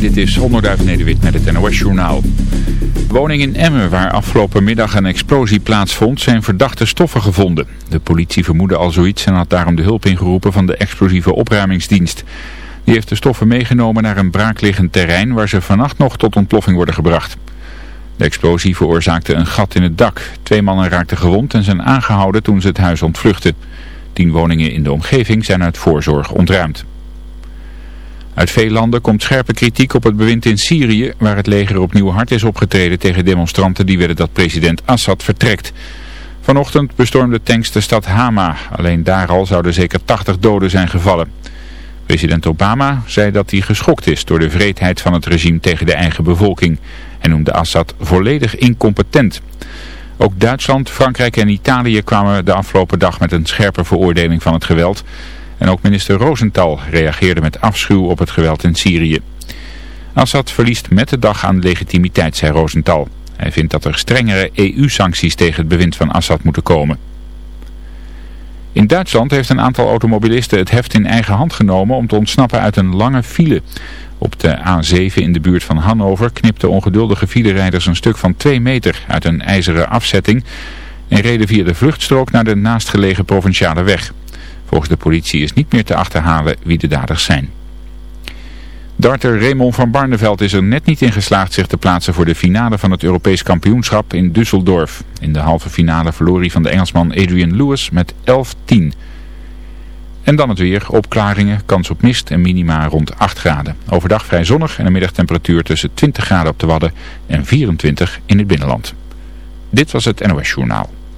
Dit is Onderduif Nederwit met het NOS Journaal. Woning in Emmen, waar afgelopen middag een explosie plaatsvond, zijn verdachte stoffen gevonden. De politie vermoedde al zoiets en had daarom de hulp ingeroepen van de explosieve opruimingsdienst. Die heeft de stoffen meegenomen naar een braakliggend terrein waar ze vannacht nog tot ontploffing worden gebracht. De explosie veroorzaakte een gat in het dak. Twee mannen raakten gewond en zijn aangehouden toen ze het huis ontvluchtten. Tien woningen in de omgeving zijn uit voorzorg ontruimd. Uit veel landen komt scherpe kritiek op het bewind in Syrië, waar het leger opnieuw hard is opgetreden tegen demonstranten die willen dat president Assad vertrekt. Vanochtend bestormde tanks de stad Hama. Alleen daar al zouden zeker 80 doden zijn gevallen. President Obama zei dat hij geschokt is door de vreedheid van het regime tegen de eigen bevolking. En noemde Assad volledig incompetent. Ook Duitsland, Frankrijk en Italië kwamen de afgelopen dag met een scherpe veroordeling van het geweld. En ook minister Rosenthal reageerde met afschuw op het geweld in Syrië. Assad verliest met de dag aan legitimiteit, zei Rosenthal. Hij vindt dat er strengere EU-sancties tegen het bewind van Assad moeten komen. In Duitsland heeft een aantal automobilisten het heft in eigen hand genomen om te ontsnappen uit een lange file. Op de A7 in de buurt van Hannover knipten ongeduldige filerijders een stuk van 2 meter uit een ijzeren afzetting en reden via de vluchtstrook naar de naastgelegen provinciale weg. Volgens de politie is niet meer te achterhalen wie de daders zijn. Darter Raymond van Barneveld is er net niet in geslaagd zich te plaatsen voor de finale van het Europees kampioenschap in Düsseldorf. In de halve finale verloor hij van de Engelsman Adrian Lewis met 11-10. En dan het weer, opklaringen, kans op mist en minima rond 8 graden. Overdag vrij zonnig en een middagtemperatuur tussen 20 graden op de Wadden en 24 in het binnenland. Dit was het NOS Journaal.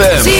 ZFM.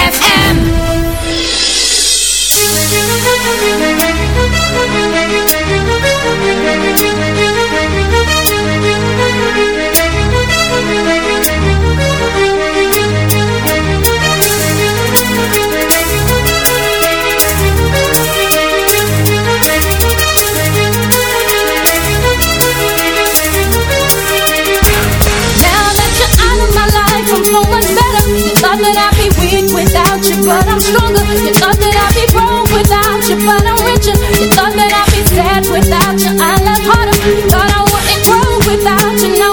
But I'm stronger. You thought that I'd be broke without you, but I'm richer. You thought that I'd be sad without you, I love harder. Thought I wouldn't grow without you, now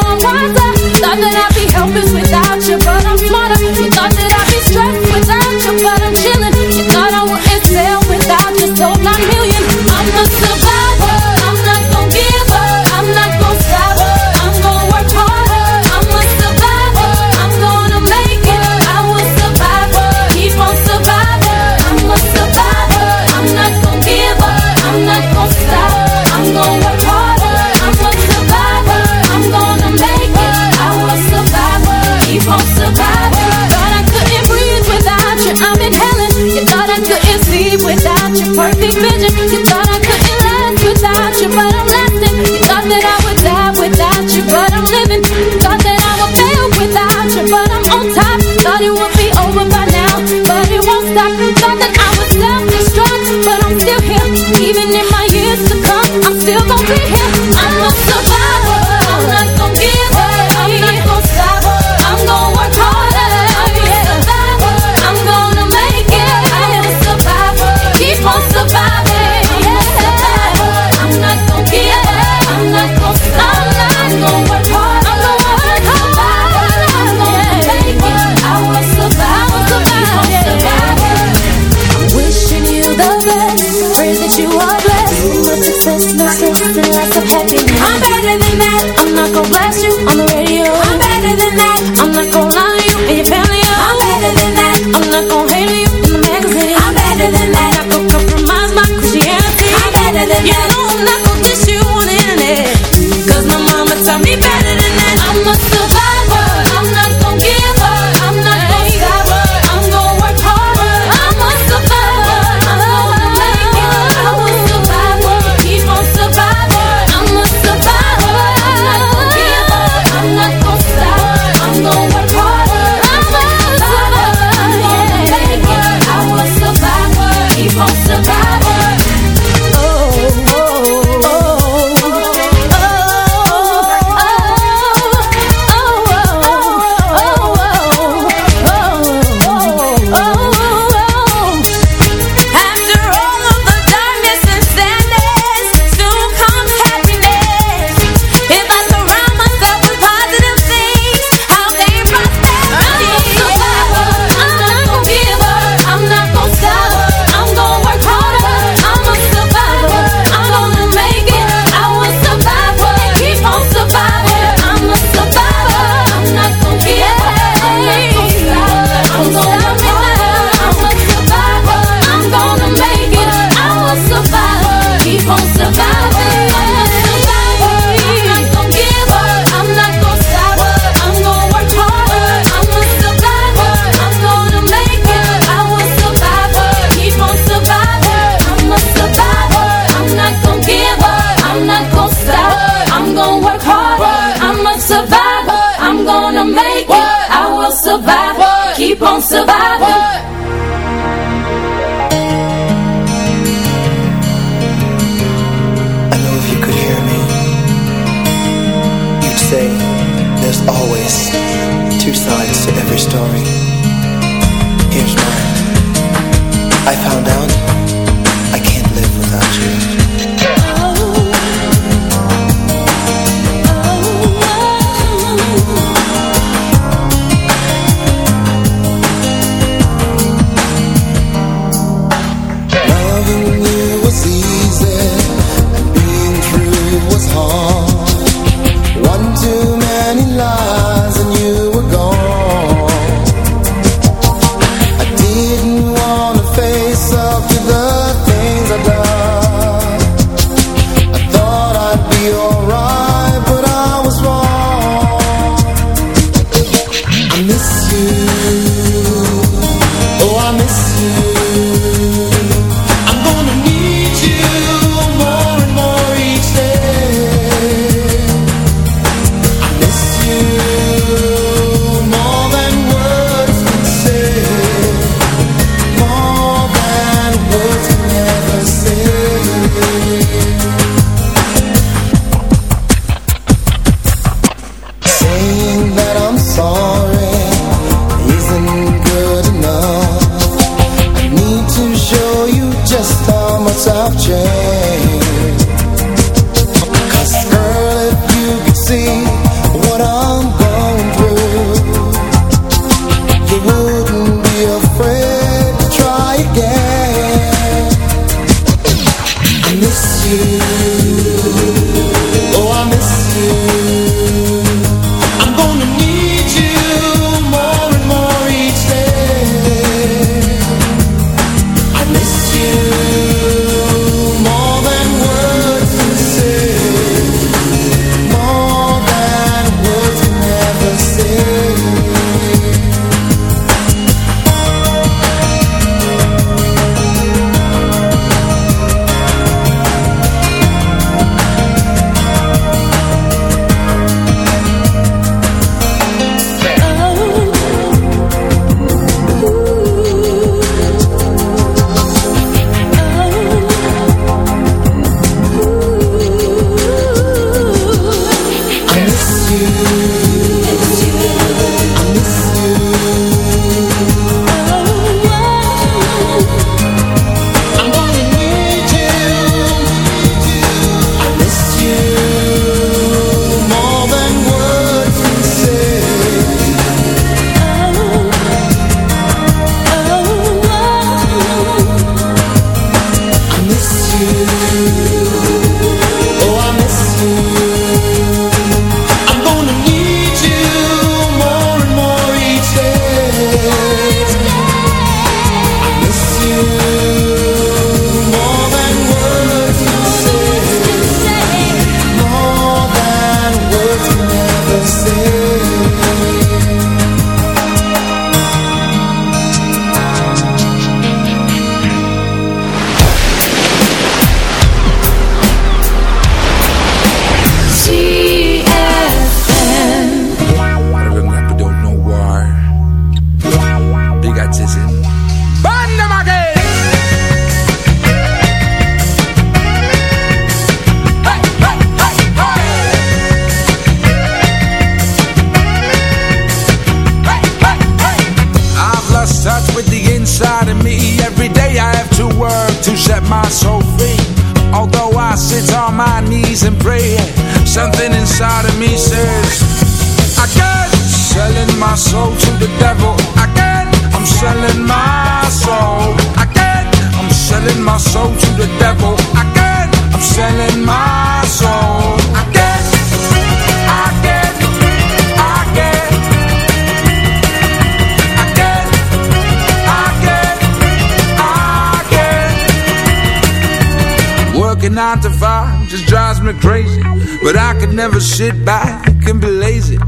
sit back and be lazy.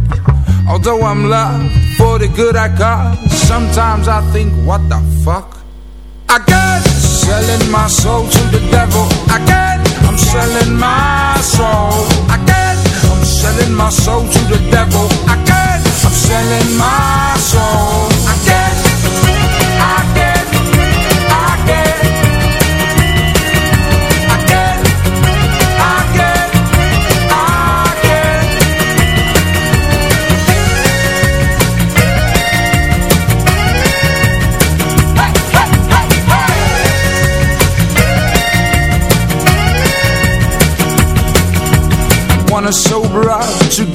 Although I'm loved for the good I got, sometimes I think, what the fuck? I got selling my soul to the devil. I got, I'm selling my soul. I got, I'm selling my soul to the devil. I got, I'm selling my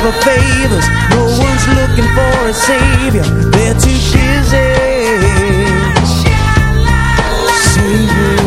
for favors. No one's looking for a savior. They're too busy. Savior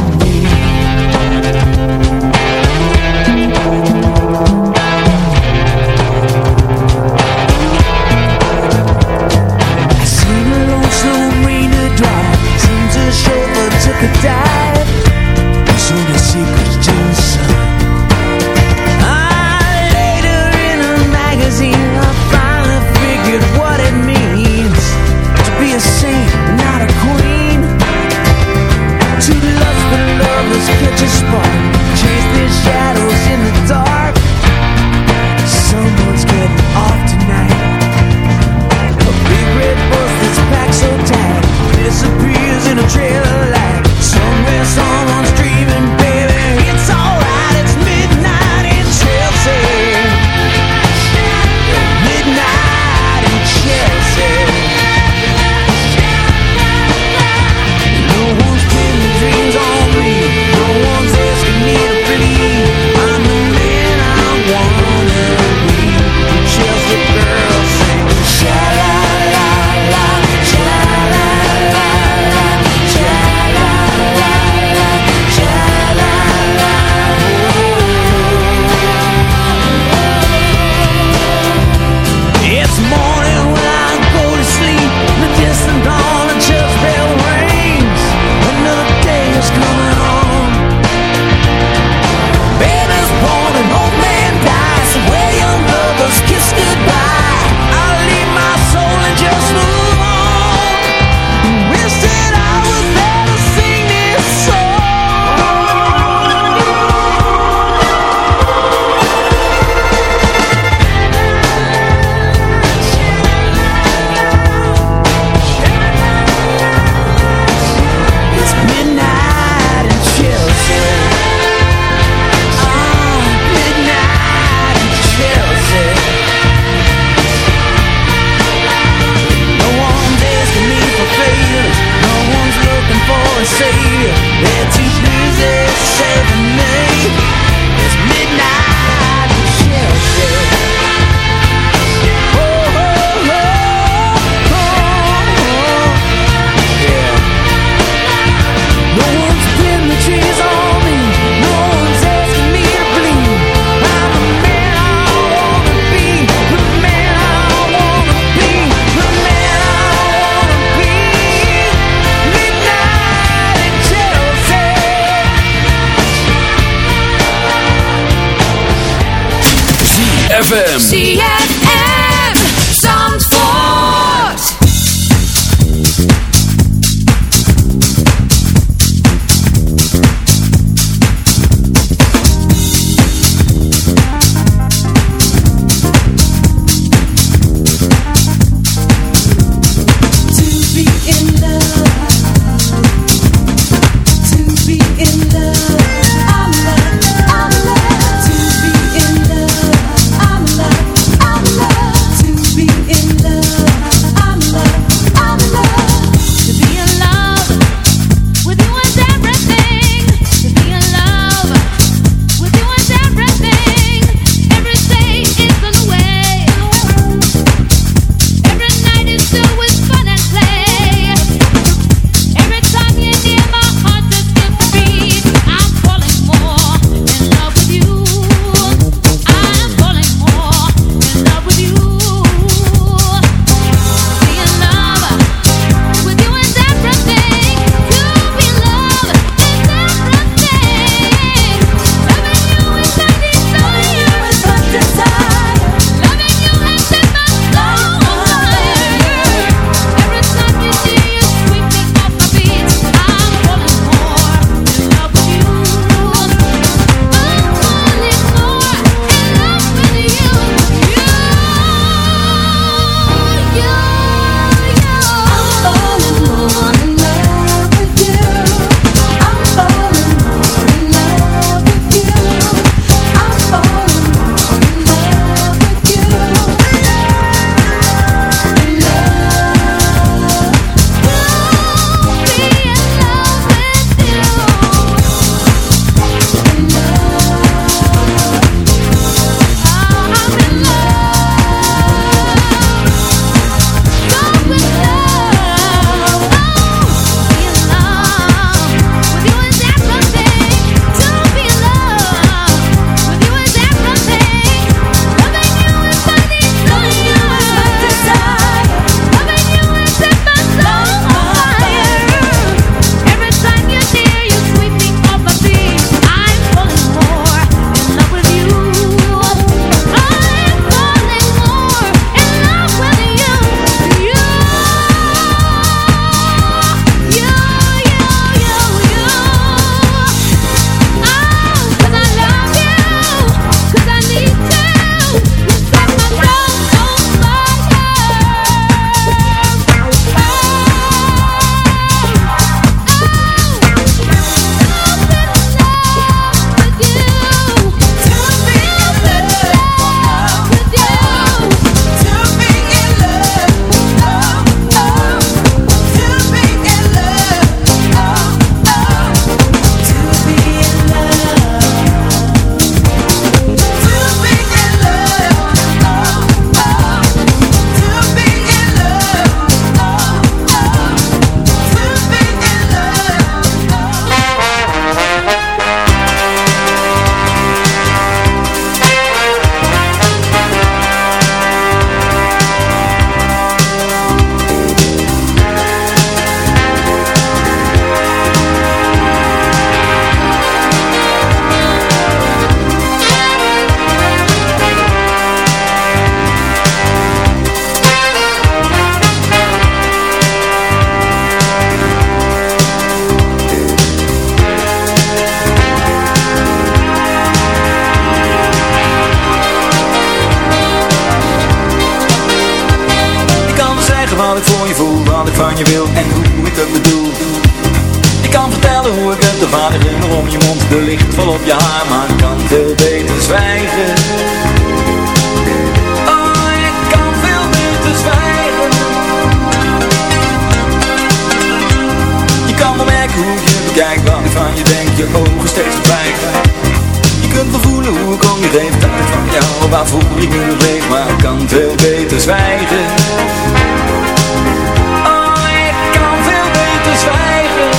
Maar ik kan veel beter zwijgen.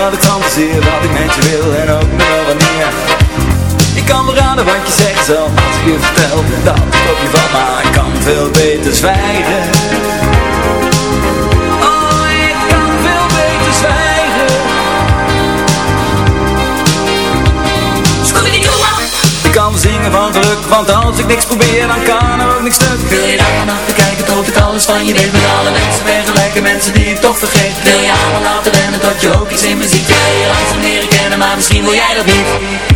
Wat ik fantaseer, wat ik met je wil en ook nog wanneer Ik kan me raden wat je zegt zelf als ik je vertel. Dat ik op je van Maar ik kan veel beter zwijgen van geluk, want als ik niks probeer dan kan er ook niks stuk. Wil je daar te kijken tot ik alles van je weet. Met alle mensen vergelijken, mensen die ik toch vergeet. Wil je allemaal laten rennen tot je ook iets in me ziet Wil je langzaam leren kennen, maar misschien wil jij dat niet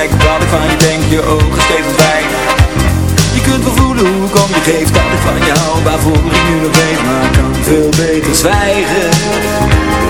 Kijk, wat ik van je denk, je ogen steeds fijn. Je kunt wel voelen hoe ik om je geef, dat ik van je hou Waarvoor ik nu nog weet, maar kan veel beter zwijgen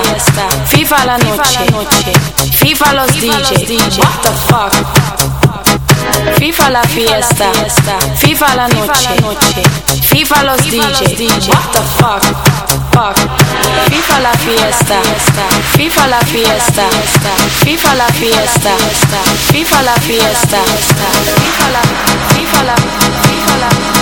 fiesta, viva la noche. Viva los DJs, what the fuck? FIFA la fiesta, FIFA la noche, FIFA los DJ. What the fuck? Fuck. FIFA la fiesta, FIFA la fiesta, FIFA la fiesta, FIFA la fiesta, FIFA la, FIFA la, FIFA la, FIFA la.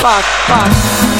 Fuck? fuck?